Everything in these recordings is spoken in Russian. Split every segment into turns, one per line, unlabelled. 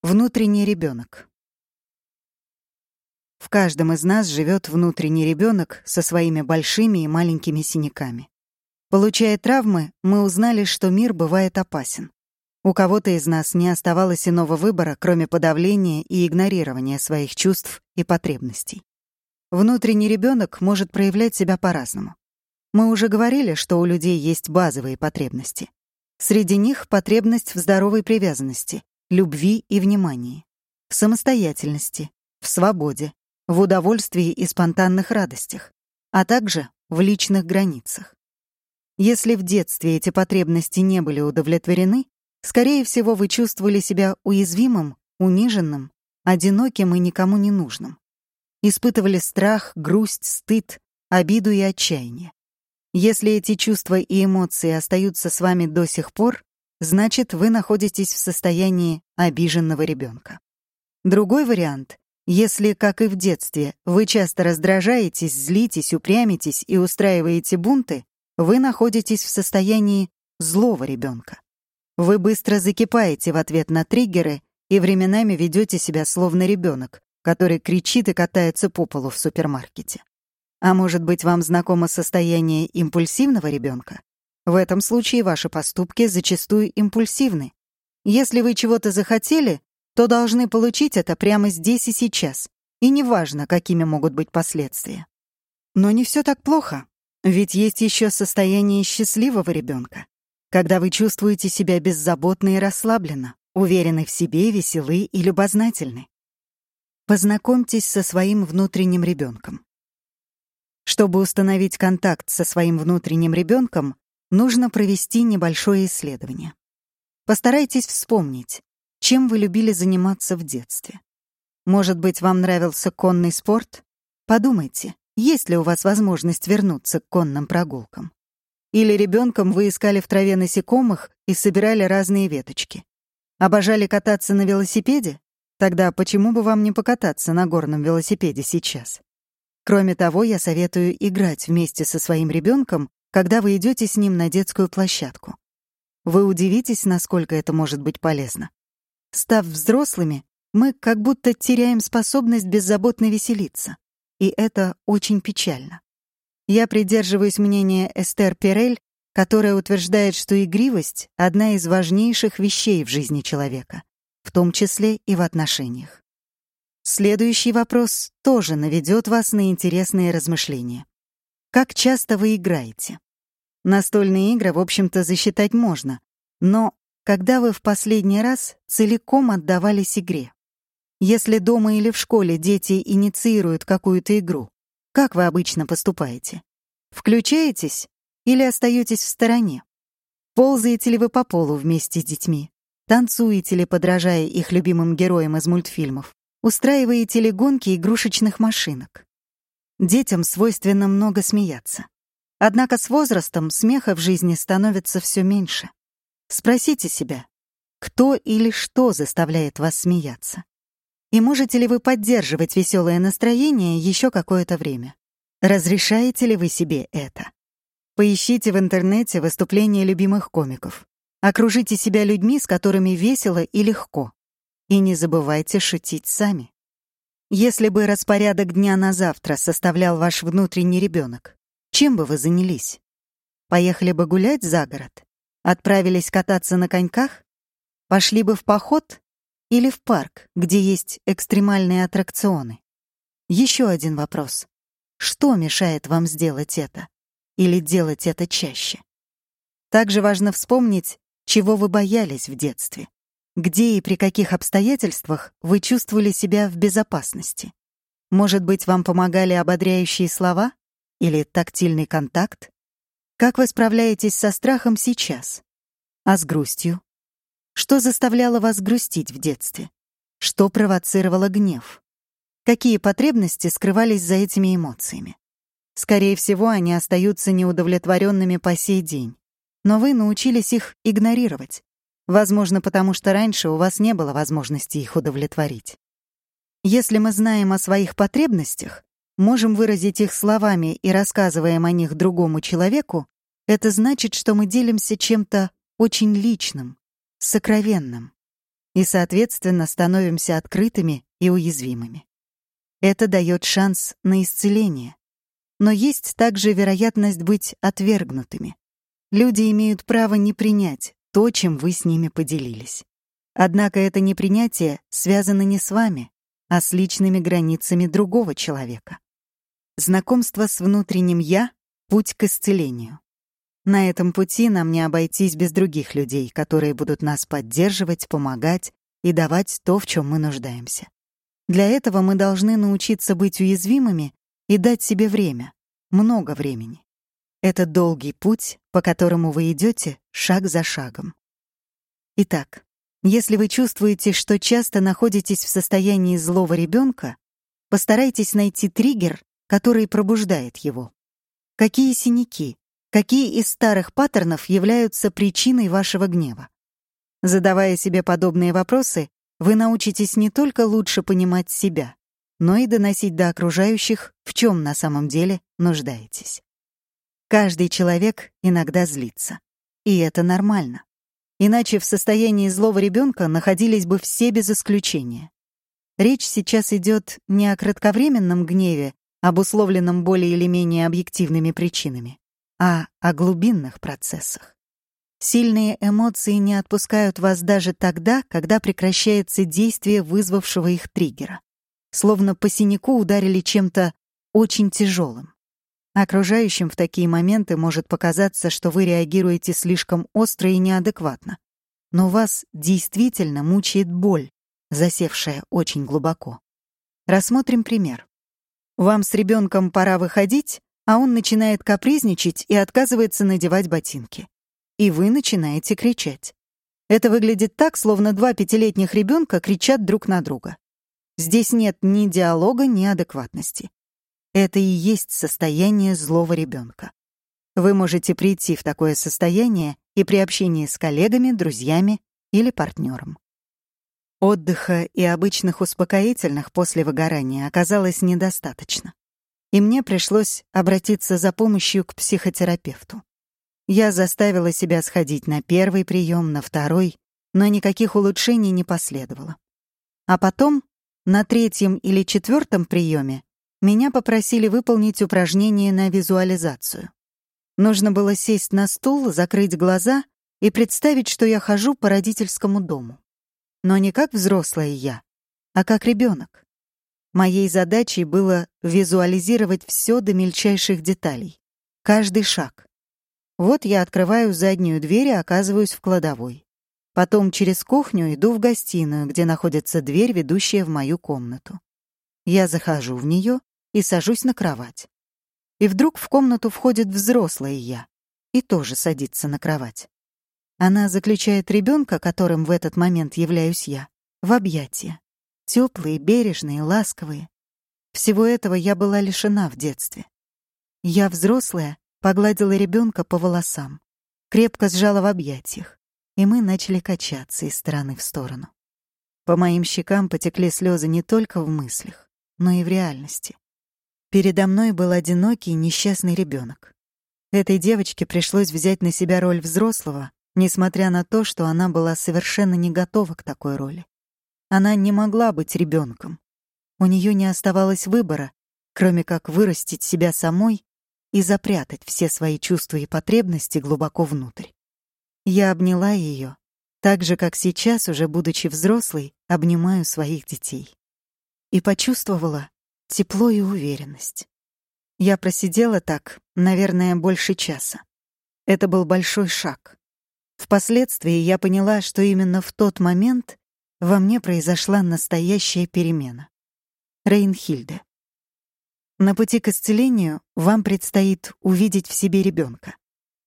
Внутренний ребенок. В каждом из нас живет внутренний ребенок со своими большими и маленькими синяками. Получая травмы, мы узнали, что мир бывает опасен. У кого-то из нас не оставалось иного выбора, кроме подавления и игнорирования своих чувств и потребностей. Внутренний ребенок может проявлять себя по-разному. Мы уже говорили, что у людей есть базовые потребности. Среди них потребность в здоровой привязанности, любви и внимании, в самостоятельности, в свободе, в удовольствии и спонтанных радостях, а также в личных границах. Если в детстве эти потребности не были удовлетворены, скорее всего, вы чувствовали себя уязвимым, униженным, одиноким и никому не нужным. Испытывали страх, грусть, стыд, обиду и отчаяние. Если эти чувства и эмоции остаются с вами до сих пор, значит, вы находитесь в состоянии обиженного ребенка. Другой вариант — если, как и в детстве, вы часто раздражаетесь, злитесь, упрямитесь и устраиваете бунты, вы находитесь в состоянии злого ребенка. Вы быстро закипаете в ответ на триггеры и временами ведете себя словно ребенок, который кричит и катается по полу в супермаркете. А может быть, вам знакомо состояние импульсивного ребенка? В этом случае ваши поступки зачастую импульсивны. Если вы чего-то захотели, то должны получить это прямо здесь и сейчас, и неважно, какими могут быть последствия. Но не все так плохо, ведь есть еще состояние счастливого ребенка, когда вы чувствуете себя беззаботно и расслабленно, уверены в себе, веселы и любознательны. Познакомьтесь со своим внутренним ребенком. Чтобы установить контакт со своим внутренним ребенком, нужно провести небольшое исследование. Постарайтесь вспомнить, чем вы любили заниматься в детстве. Может быть, вам нравился конный спорт? Подумайте, есть ли у вас возможность вернуться к конным прогулкам. Или ребенком вы искали в траве насекомых и собирали разные веточки. Обожали кататься на велосипеде? Тогда почему бы вам не покататься на горном велосипеде сейчас? Кроме того, я советую играть вместе со своим ребенком когда вы идете с ним на детскую площадку. Вы удивитесь, насколько это может быть полезно. Став взрослыми, мы как будто теряем способность беззаботно веселиться. И это очень печально. Я придерживаюсь мнения Эстер Перель, которая утверждает, что игривость — одна из важнейших вещей в жизни человека, в том числе и в отношениях. Следующий вопрос тоже наведет вас на интересные размышления. Как часто вы играете? Настольные игры, в общем-то, засчитать можно. Но когда вы в последний раз целиком отдавались игре? Если дома или в школе дети инициируют какую-то игру, как вы обычно поступаете? Включаетесь или остаетесь в стороне? Ползаете ли вы по полу вместе с детьми? Танцуете ли, подражая их любимым героям из мультфильмов? Устраиваете ли гонки игрушечных машинок? Детям свойственно много смеяться. Однако с возрастом смеха в жизни становится все меньше. Спросите себя, кто или что заставляет вас смеяться? И можете ли вы поддерживать веселое настроение еще какое-то время? Разрешаете ли вы себе это? Поищите в интернете выступления любимых комиков. Окружите себя людьми, с которыми весело и легко. И не забывайте шутить сами. Если бы распорядок дня на завтра составлял ваш внутренний ребенок, чем бы вы занялись? Поехали бы гулять за город? Отправились кататься на коньках? Пошли бы в поход? Или в парк, где есть экстремальные аттракционы? Еще один вопрос. Что мешает вам сделать это? Или делать это чаще? Также важно вспомнить, чего вы боялись в детстве. Где и при каких обстоятельствах вы чувствовали себя в безопасности? Может быть, вам помогали ободряющие слова или тактильный контакт? Как вы справляетесь со страхом сейчас? А с грустью? Что заставляло вас грустить в детстве? Что провоцировало гнев? Какие потребности скрывались за этими эмоциями? Скорее всего, они остаются неудовлетворенными по сей день, но вы научились их игнорировать, Возможно, потому что раньше у вас не было возможности их удовлетворить. Если мы знаем о своих потребностях, можем выразить их словами и рассказываем о них другому человеку, это значит, что мы делимся чем-то очень личным, сокровенным. и, соответственно, становимся открытыми и уязвимыми. Это дает шанс на исцеление. Но есть также вероятность быть отвергнутыми. Люди имеют право не принять то, чем вы с ними поделились. Однако это непринятие связано не с вами, а с личными границами другого человека. Знакомство с внутренним «я» — путь к исцелению. На этом пути нам не обойтись без других людей, которые будут нас поддерживать, помогать и давать то, в чем мы нуждаемся. Для этого мы должны научиться быть уязвимыми и дать себе время, много времени. Это долгий путь, по которому вы идете шаг за шагом. Итак, если вы чувствуете, что часто находитесь в состоянии злого ребенка, постарайтесь найти триггер, который пробуждает его. Какие синяки, какие из старых паттернов являются причиной вашего гнева? Задавая себе подобные вопросы, вы научитесь не только лучше понимать себя, но и доносить до окружающих, в чем на самом деле нуждаетесь. Каждый человек иногда злится. И это нормально. Иначе в состоянии злого ребенка находились бы все без исключения. Речь сейчас идет не о кратковременном гневе, обусловленном более или менее объективными причинами, а о глубинных процессах. Сильные эмоции не отпускают вас даже тогда, когда прекращается действие вызвавшего их триггера. Словно по синяку ударили чем-то очень тяжелым. Окружающим в такие моменты может показаться, что вы реагируете слишком остро и неадекватно. Но вас действительно мучает боль, засевшая очень глубоко. Рассмотрим пример. Вам с ребенком пора выходить, а он начинает капризничать и отказывается надевать ботинки. И вы начинаете кричать. Это выглядит так, словно два пятилетних ребенка кричат друг на друга. Здесь нет ни диалога, ни адекватности. Это и есть состояние злого ребенка. Вы можете прийти в такое состояние и при общении с коллегами, друзьями или партнером. Отдыха и обычных успокоительных после выгорания оказалось недостаточно. И мне пришлось обратиться за помощью к психотерапевту. Я заставила себя сходить на первый прием, на второй, но никаких улучшений не последовало. А потом, на третьем или четвертом приеме, меня попросили выполнить упражнение на визуализацию. Нужно было сесть на стул, закрыть глаза и представить, что я хожу по родительскому дому. Но не как взрослая я, а как ребенок. Моей задачей было визуализировать все до мельчайших деталей, каждый шаг. Вот я открываю заднюю дверь и оказываюсь в кладовой. Потом через кухню иду в гостиную, где находится дверь, ведущая в мою комнату. Я захожу в нее и сажусь на кровать. И вдруг в комнату входит взрослая я и тоже садится на кровать. Она заключает ребенка, которым в этот момент являюсь я, в объятия. Теплые, бережные, ласковые. Всего этого я была лишена в детстве. Я, взрослая, погладила ребенка по волосам, крепко сжала в объятиях, и мы начали качаться из стороны в сторону. По моим щекам потекли слезы не только в мыслях, но и в реальности. Передо мной был одинокий, несчастный ребенок. Этой девочке пришлось взять на себя роль взрослого, несмотря на то, что она была совершенно не готова к такой роли. Она не могла быть ребенком. У нее не оставалось выбора, кроме как вырастить себя самой и запрятать все свои чувства и потребности глубоко внутрь. Я обняла ее, так же, как сейчас, уже будучи взрослой, обнимаю своих детей. И почувствовала, тепло и уверенность. Я просидела так, наверное, больше часа. Это был большой шаг. Впоследствии я поняла, что именно в тот момент во мне произошла настоящая перемена. Рейнхильде. На пути к исцелению вам предстоит увидеть в себе ребенка,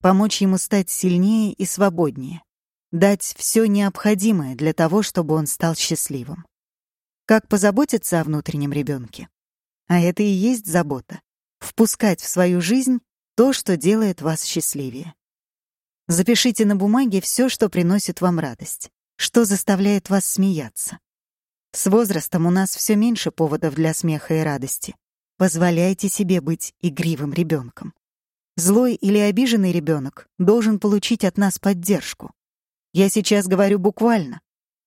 помочь ему стать сильнее и свободнее, дать все необходимое для того, чтобы он стал счастливым. Как позаботиться о внутреннем ребенке? А это и есть забота. Впускать в свою жизнь то, что делает вас счастливее. Запишите на бумаге все, что приносит вам радость, что заставляет вас смеяться. С возрастом у нас все меньше поводов для смеха и радости. Позволяйте себе быть игривым ребенком. Злой или обиженный ребенок должен получить от нас поддержку. Я сейчас говорю буквально.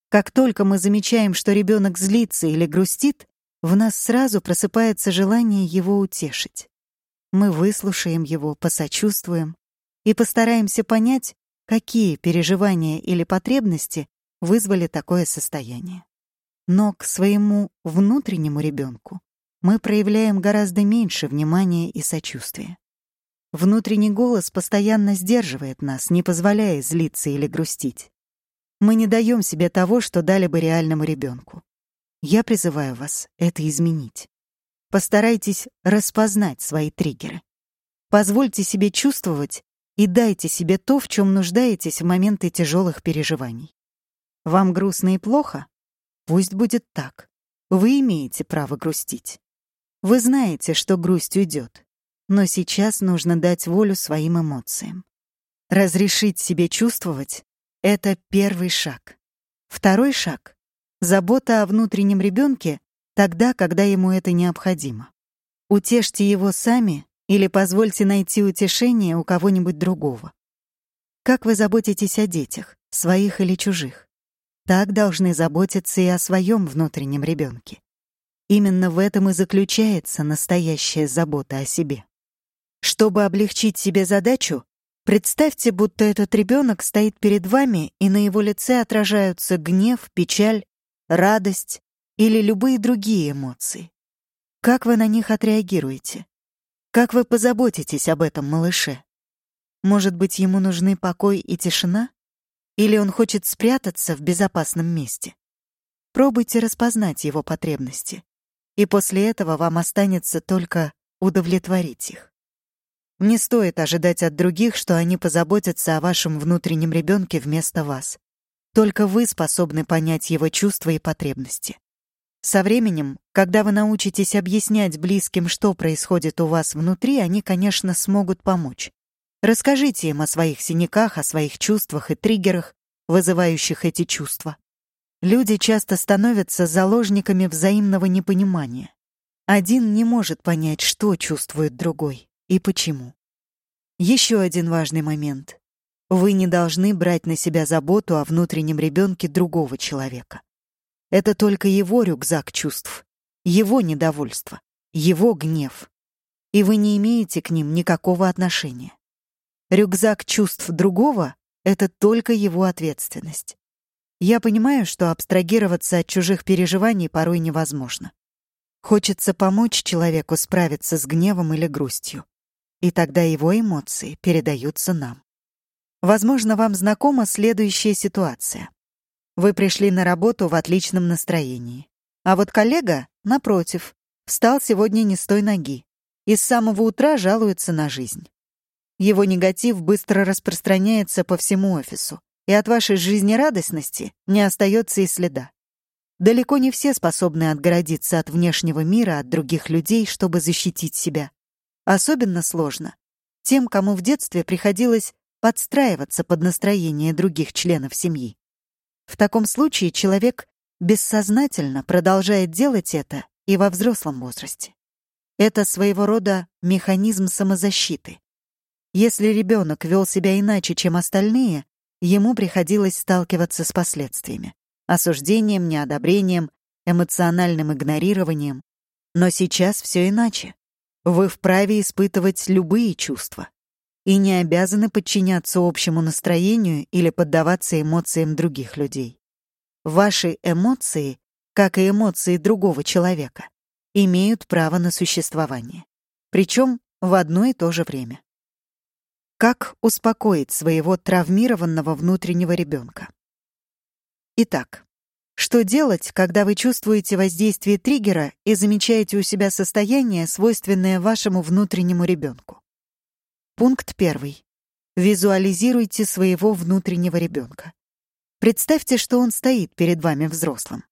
Как только мы замечаем, что ребенок злится или грустит, в нас сразу просыпается желание его утешить. Мы выслушаем его, посочувствуем и постараемся понять, какие переживания или потребности вызвали такое состояние. Но к своему внутреннему ребенку мы проявляем гораздо меньше внимания и сочувствия. Внутренний голос постоянно сдерживает нас, не позволяя злиться или грустить. Мы не даем себе того, что дали бы реальному ребенку. Я призываю вас это изменить. Постарайтесь распознать свои триггеры. Позвольте себе чувствовать и дайте себе то, в чем нуждаетесь в моменты тяжелых переживаний. Вам грустно и плохо? Пусть будет так. Вы имеете право грустить. Вы знаете, что грусть уйдет. Но сейчас нужно дать волю своим эмоциям. Разрешить себе чувствовать — это первый шаг. Второй шаг — забота о внутреннем ребенке тогда, когда ему это необходимо. Утешьте его сами или позвольте найти утешение у кого-нибудь другого. Как вы заботитесь о детях, своих или чужих? Так должны заботиться и о своем внутреннем ребенке. Именно в этом и заключается настоящая забота о себе. Чтобы облегчить себе задачу, представьте, будто этот ребенок стоит перед вами, и на его лице отражаются гнев, печаль, радость или любые другие эмоции. Как вы на них отреагируете? Как вы позаботитесь об этом малыше? Может быть, ему нужны покой и тишина? Или он хочет спрятаться в безопасном месте? Пробуйте распознать его потребности, и после этого вам останется только удовлетворить их. Не стоит ожидать от других, что они позаботятся о вашем внутреннем ребенке вместо вас. Только вы способны понять его чувства и потребности. Со временем, когда вы научитесь объяснять близким, что происходит у вас внутри, они, конечно, смогут помочь. Расскажите им о своих синяках, о своих чувствах и триггерах, вызывающих эти чувства. Люди часто становятся заложниками взаимного непонимания. Один не может понять, что чувствует другой и почему. Еще один важный момент. Вы не должны брать на себя заботу о внутреннем ребенке другого человека. Это только его рюкзак чувств, его недовольство, его гнев. И вы не имеете к ним никакого отношения. Рюкзак чувств другого — это только его ответственность. Я понимаю, что абстрагироваться от чужих переживаний порой невозможно. Хочется помочь человеку справиться с гневом или грустью и тогда его эмоции передаются нам. Возможно, вам знакома следующая ситуация. Вы пришли на работу в отличном настроении. А вот коллега, напротив, встал сегодня не с той ноги и с самого утра жалуется на жизнь. Его негатив быстро распространяется по всему офису, и от вашей жизнерадостности не остается и следа. Далеко не все способны отгородиться от внешнего мира, от других людей, чтобы защитить себя. Особенно сложно тем, кому в детстве приходилось подстраиваться под настроение других членов семьи. В таком случае человек бессознательно продолжает делать это и во взрослом возрасте. Это своего рода механизм самозащиты. Если ребенок вел себя иначе, чем остальные, ему приходилось сталкиваться с последствиями — осуждением, неодобрением, эмоциональным игнорированием. Но сейчас все иначе. Вы вправе испытывать любые чувства и не обязаны подчиняться общему настроению или поддаваться эмоциям других людей. Ваши эмоции, как и эмоции другого человека, имеют право на существование, причем в одно и то же время. Как успокоить своего травмированного внутреннего ребенка? Итак, что делать, когда вы чувствуете воздействие триггера и замечаете у себя состояние, свойственное вашему внутреннему ребенку? Пункт первый. Визуализируйте своего внутреннего ребенка. Представьте, что он стоит перед вами взрослым.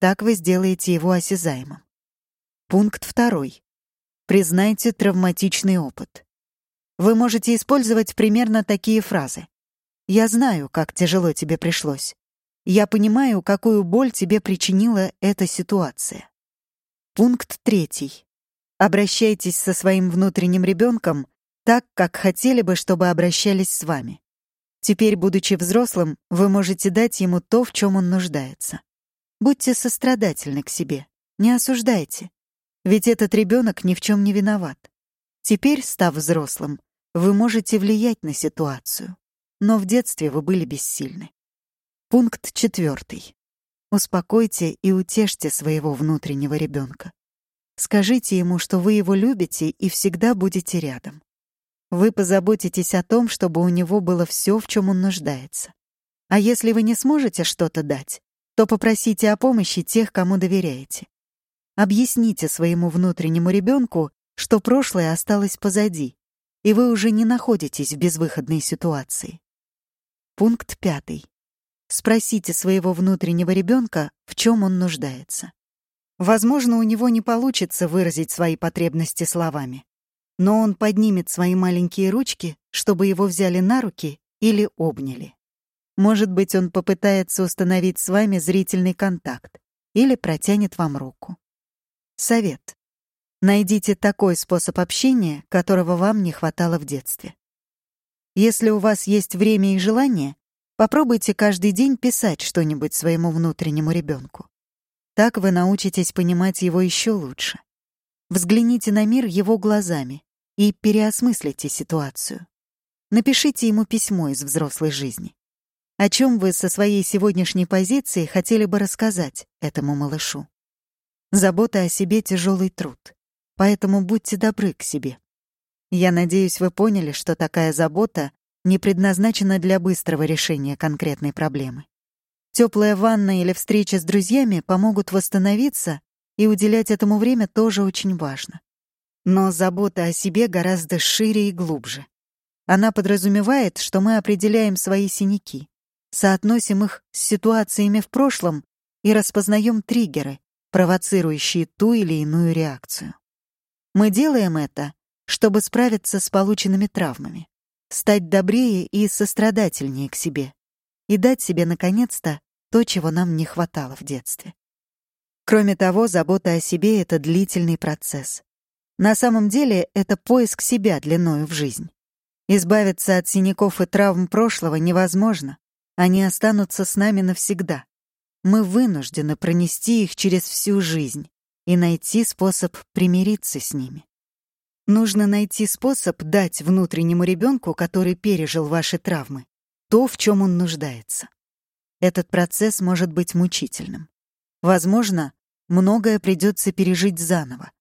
Так вы сделаете его осязаемым. Пункт второй. Признайте травматичный опыт. Вы можете использовать примерно такие фразы. «Я знаю, как тяжело тебе пришлось. Я понимаю, какую боль тебе причинила эта ситуация. Пункт третий. Обращайтесь со своим внутренним ребенком так, как хотели бы, чтобы обращались с вами. Теперь, будучи взрослым, вы можете дать ему то, в чем он нуждается. Будьте сострадательны к себе, не осуждайте. Ведь этот ребенок ни в чем не виноват. Теперь, став взрослым, вы можете влиять на ситуацию. Но в детстве вы были бессильны. Пункт четвертый. Успокойте и утешьте своего внутреннего ребенка. Скажите ему, что вы его любите и всегда будете рядом. Вы позаботитесь о том, чтобы у него было все, в чем он нуждается. А если вы не сможете что-то дать, то попросите о помощи тех, кому доверяете. Объясните своему внутреннему ребенку, что прошлое осталось позади, и вы уже не находитесь в безвыходной ситуации. Пункт пятый. Спросите своего внутреннего ребенка, в чем он нуждается. Возможно, у него не получится выразить свои потребности словами, но он поднимет свои маленькие ручки, чтобы его взяли на руки или обняли. Может быть, он попытается установить с вами зрительный контакт или протянет вам руку. Совет. Найдите такой способ общения, которого вам не хватало в детстве. Если у вас есть время и желание, Попробуйте каждый день писать что-нибудь своему внутреннему ребенку. Так вы научитесь понимать его еще лучше. Взгляните на мир его глазами и переосмыслите ситуацию. Напишите ему письмо из взрослой жизни. О чем вы со своей сегодняшней позиции хотели бы рассказать этому малышу? Забота о себе — тяжелый труд, поэтому будьте добры к себе. Я надеюсь, вы поняли, что такая забота не предназначена для быстрого решения конкретной проблемы. Теплая ванна или встреча с друзьями помогут восстановиться, и уделять этому время тоже очень важно. Но забота о себе гораздо шире и глубже. Она подразумевает, что мы определяем свои синяки, соотносим их с ситуациями в прошлом и распознаем триггеры, провоцирующие ту или иную реакцию. Мы делаем это, чтобы справиться с полученными травмами стать добрее и сострадательнее к себе и дать себе, наконец-то, то, чего нам не хватало в детстве. Кроме того, забота о себе — это длительный процесс. На самом деле, это поиск себя длиною в жизнь. Избавиться от синяков и травм прошлого невозможно. Они останутся с нами навсегда. Мы вынуждены пронести их через всю жизнь и найти способ примириться с ними. Нужно найти способ дать внутреннему ребенку, который пережил ваши травмы, то, в чем он нуждается. Этот процесс может быть мучительным. Возможно, многое придется пережить заново.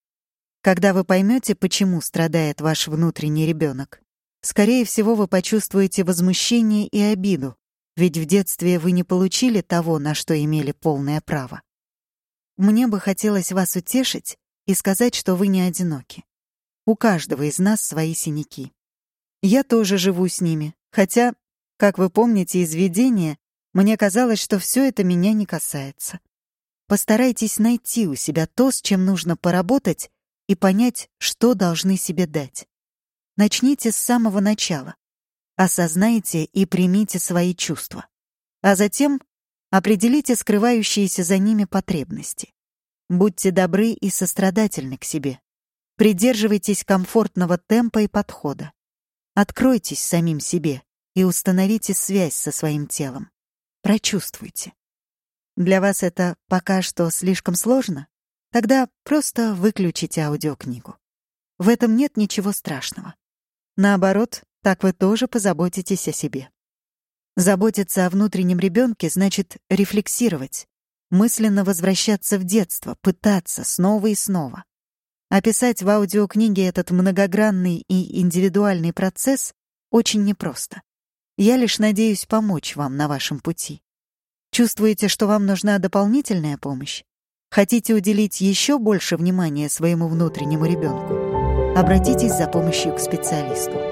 Когда вы поймете, почему страдает ваш внутренний ребенок, скорее всего, вы почувствуете возмущение и обиду, ведь в детстве вы не получили того, на что имели полное право. Мне бы хотелось вас утешить и сказать, что вы не одиноки. У каждого из нас свои синяки. Я тоже живу с ними, хотя, как вы помните из видения, мне казалось, что все это меня не касается. Постарайтесь найти у себя то, с чем нужно поработать, и понять, что должны себе дать. Начните с самого начала. Осознайте и примите свои чувства. А затем определите скрывающиеся за ними потребности. Будьте добры и сострадательны к себе. Придерживайтесь комфортного темпа и подхода. Откройтесь самим себе и установите связь со своим телом. Прочувствуйте. Для вас это пока что слишком сложно? Тогда просто выключите аудиокнигу. В этом нет ничего страшного. Наоборот, так вы тоже позаботитесь о себе. Заботиться о внутреннем ребенке значит рефлексировать, мысленно возвращаться в детство, пытаться снова и снова. Описать в аудиокниге этот многогранный и индивидуальный процесс очень непросто. Я лишь надеюсь помочь вам на вашем пути. Чувствуете, что вам нужна дополнительная помощь? Хотите уделить еще больше внимания своему внутреннему ребенку? Обратитесь за помощью к специалисту.